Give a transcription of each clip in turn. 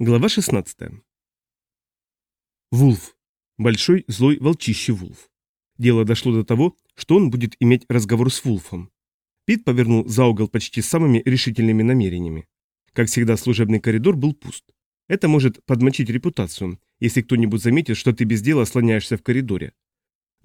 Глава 16. Вулф. Большой злой волчище Вулф. Дело дошло до того, что он будет иметь разговор с Вулфом. Пит повернул за угол почти самыми решительными намерениями. Как всегда, служебный коридор был пуст. Это может подмочить репутацию, если кто-нибудь заметит, что ты без дела слоняешься в коридоре.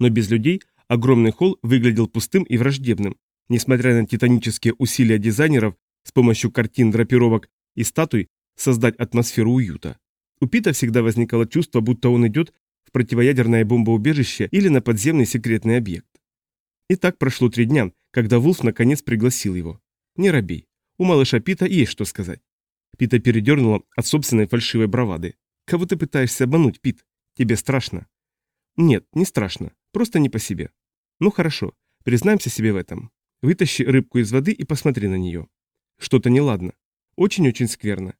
Но без людей огромный холл выглядел пустым и враждебным, несмотря на титанические усилия дизайнеров с помощью картин, драпировок и статуй создать атмосферу уюта. У Пита всегда возникало чувство, будто он идет в противоядерное бомбоубежище или на подземный секретный объект. И так прошло три дня, когда Вулф наконец пригласил его. Не робей. У малыша Пита есть что сказать. Пита передернула от собственной фальшивой бравады. «Кого ты пытаешься обмануть, Пит? Тебе страшно?» «Нет, не страшно. Просто не по себе». «Ну хорошо, признаемся себе в этом. Вытащи рыбку из воды и посмотри на нее. Что-то неладно. Очень-очень скверно.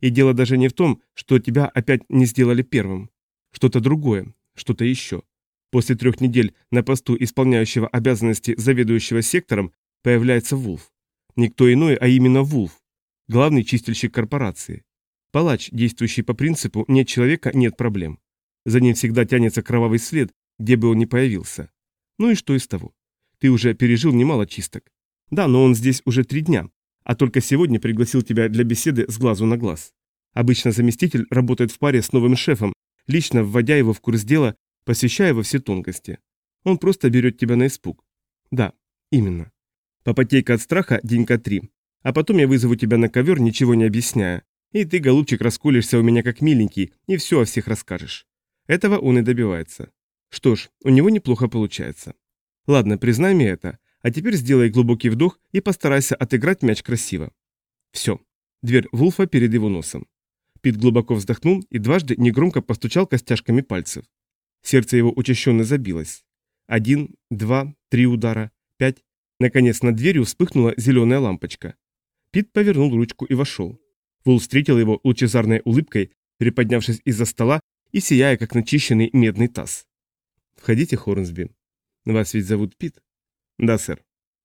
И дело даже не в том, что тебя опять не сделали первым. Что-то другое, что-то еще. После трех недель на посту исполняющего обязанности заведующего сектором появляется Вулф. Никто иной, а именно Вулф. Главный чистильщик корпорации. Палач, действующий по принципу «нет человека, нет проблем». За ним всегда тянется кровавый след, где бы он ни появился. Ну и что из того? Ты уже пережил немало чисток. Да, но он здесь уже три дня, а только сегодня пригласил тебя для беседы с глазу на глаз. Обычно заместитель работает в паре с новым шефом, лично вводя его в курс дела, посвящая во все тонкости. Он просто берет тебя на испуг. Да, именно. Попотейка от страха денька три. А потом я вызову тебя на ковер, ничего не объясняя. И ты, голубчик, расколешься у меня как миленький и все о всех расскажешь. Этого он и добивается. Что ж, у него неплохо получается. Ладно, признай мне это, а теперь сделай глубокий вдох и постарайся отыграть мяч красиво. Все. Дверь Вулфа перед его носом. Пит глубоко вздохнул и дважды негромко постучал костяшками пальцев. Сердце его учащенно забилось. Один, два, три удара, пять. Наконец над дверью вспыхнула зеленая лампочка. Пит повернул ручку и вошел. Вул встретил его лучезарной улыбкой, приподнявшись из-за стола и сияя, как начищенный медный таз. «Входите, Хорнсби. Вас ведь зовут Пит?» «Да, сэр.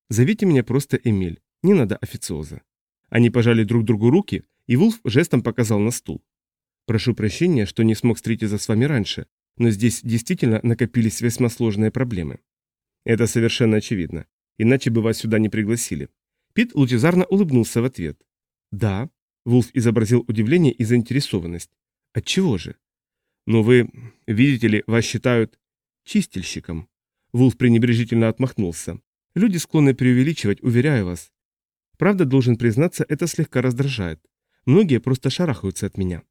Зовите меня просто Эмиль. Не надо официоза». Они пожали друг другу руки, и Вулф жестом показал на стул. «Прошу прощения, что не смог встретиться с вами раньше, но здесь действительно накопились весьма сложные проблемы». «Это совершенно очевидно. Иначе бы вас сюда не пригласили». Пит лучезарно улыбнулся в ответ. «Да». Вулф изобразил удивление и заинтересованность. «Отчего же?» «Ну вы, видите ли, вас считают чистильщиком». Вулф пренебрежительно отмахнулся. «Люди склонны преувеличивать, уверяю вас. Правда, должен признаться, это слегка раздражает. Многие просто шарахаются от меня».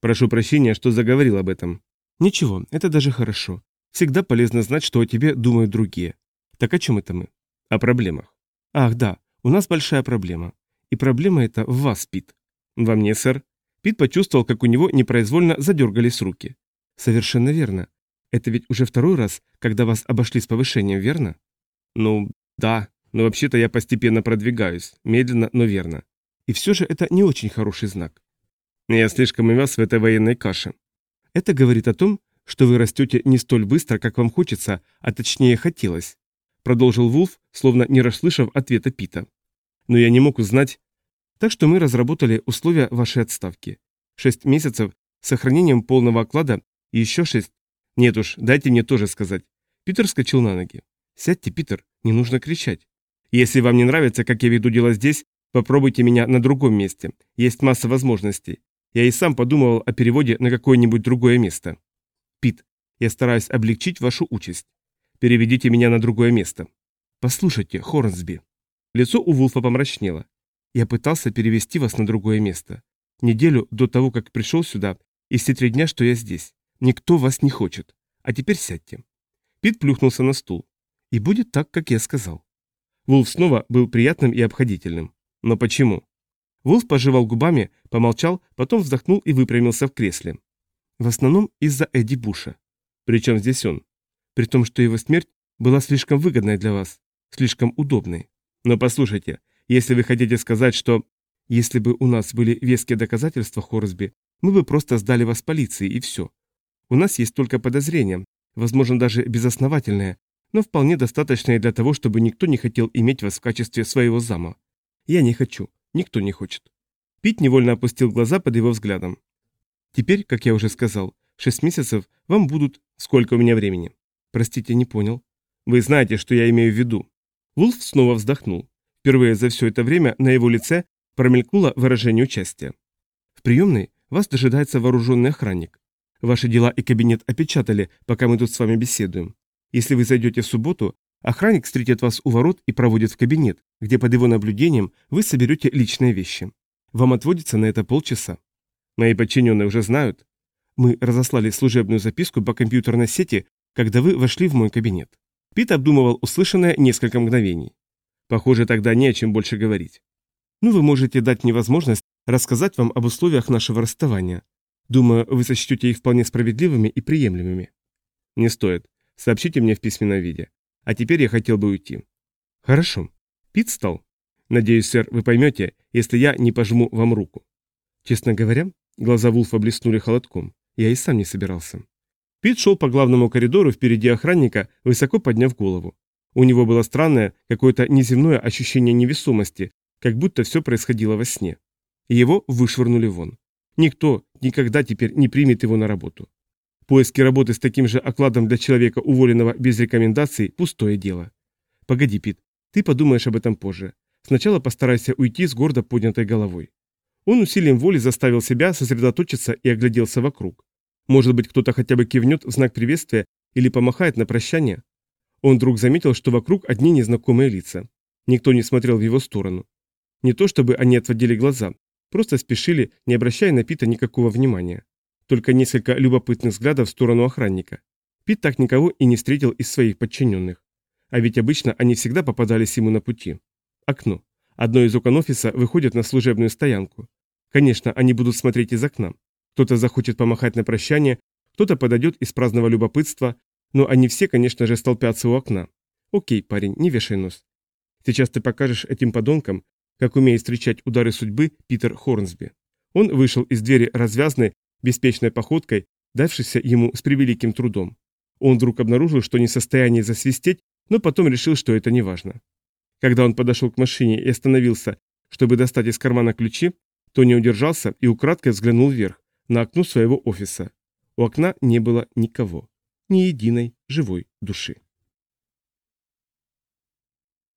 «Прошу прощения, что заговорил об этом». «Ничего, это даже хорошо. Всегда полезно знать, что о тебе думают другие. Так о чем это мы?» «О проблемах». «Ах, да, у нас большая проблема. И проблема эта в вас, Пит». «Во мне, сэр». Пит почувствовал, как у него непроизвольно задергались руки. «Совершенно верно. Это ведь уже второй раз, когда вас обошли с повышением, верно? Ну, да, но вообще-то я постепенно продвигаюсь, медленно, но верно. И все же это не очень хороший знак. Я слишком увяз в этой военной каше. Это говорит о том, что вы растете не столь быстро, как вам хочется, а точнее хотелось. Продолжил Вулф, словно не расслышав ответа Пита. Но я не мог узнать... Так что мы разработали условия вашей отставки. Шесть месяцев с сохранением полного оклада и еще шесть «Нет уж, дайте мне тоже сказать». Питер скачал на ноги. «Сядьте, Питер, не нужно кричать. Если вам не нравится, как я веду дела здесь, попробуйте меня на другом месте. Есть масса возможностей. Я и сам подумывал о переводе на какое-нибудь другое место. Пит, я стараюсь облегчить вашу участь. Переведите меня на другое место. Послушайте, Хорнсби. Лицо у Вулфа помрачнело. Я пытался перевести вас на другое место. Неделю до того, как пришел сюда, и все три дня, что я здесь. Никто вас не хочет. А теперь сядьте. Пит плюхнулся на стул. И будет так, как я сказал. Вулф снова был приятным и обходительным. Но почему? Вулф пожевал губами, помолчал, потом вздохнул и выпрямился в кресле. В основном из-за Эдди Буша. Причем здесь он? При том, что его смерть была слишком выгодной для вас, слишком удобной. Но послушайте, если вы хотите сказать, что... Если бы у нас были веские доказательства, Хорсби, мы бы просто сдали вас полиции и все. У нас есть только подозрения, возможно, даже безосновательные, но вполне достаточные для того, чтобы никто не хотел иметь вас в качестве своего зама. Я не хочу, никто не хочет. Пит невольно опустил глаза под его взглядом. Теперь, как я уже сказал, шесть месяцев вам будут... Сколько у меня времени? Простите, не понял. Вы знаете, что я имею в виду. Вулф снова вздохнул. Впервые за все это время на его лице промелькнуло выражение участия. В приемной вас дожидается вооруженный охранник. Ваши дела и кабинет опечатали, пока мы тут с вами беседуем. Если вы зайдете в субботу, охранник встретит вас у ворот и проводит в кабинет, где под его наблюдением вы соберете личные вещи. Вам отводится на это полчаса. Мои подчиненные уже знают. Мы разослали служебную записку по компьютерной сети, когда вы вошли в мой кабинет. Пит обдумывал услышанное несколько мгновений. Похоже, тогда не о чем больше говорить. Ну, вы можете дать мне возможность рассказать вам об условиях нашего расставания. Думаю, вы сочтете их вполне справедливыми и приемлемыми. Не стоит. Сообщите мне в письменном виде. А теперь я хотел бы уйти. Хорошо. Пит встал. Надеюсь, сэр, вы поймете, если я не пожму вам руку. Честно говоря, глаза Вулфа блеснули холодком. Я и сам не собирался. Пит шел по главному коридору впереди охранника, высоко подняв голову. У него было странное, какое-то неземное ощущение невесомости, как будто все происходило во сне. Его вышвырнули вон. Никто никогда теперь не примет его на работу. Поиски работы с таким же окладом для человека, уволенного без рекомендаций, пустое дело. Погоди, Пит, ты подумаешь об этом позже. Сначала постарайся уйти с гордо поднятой головой. Он усилием воли заставил себя сосредоточиться и огляделся вокруг. Может быть, кто-то хотя бы кивнет в знак приветствия или помахает на прощание? Он вдруг заметил, что вокруг одни незнакомые лица. Никто не смотрел в его сторону. Не то чтобы они отводили глаза, просто спешили, не обращая на Пита никакого внимания. Только несколько любопытных взглядов в сторону охранника. Пит так никого и не встретил из своих подчиненных. А ведь обычно они всегда попадались ему на пути. Окно. Одно из окон офиса выходит на служебную стоянку. Конечно, они будут смотреть из окна. Кто-то захочет помахать на прощание, кто-то подойдет из праздного любопытства, но они все, конечно же, столпятся у окна. Окей, парень, не вешай нос. Сейчас ты покажешь этим подонкам, как умеет встречать удары судьбы Питер Хорнсби. Он вышел из двери развязной, беспечной походкой, давшейся ему с превеликим трудом. Он вдруг обнаружил, что не в состоянии засвистеть, но потом решил, что это не важно. Когда он подошел к машине и остановился, чтобы достать из кармана ключи, то не удержался и украдкой взглянул вверх, на окно своего офиса. У окна не было никого, ни единой живой души.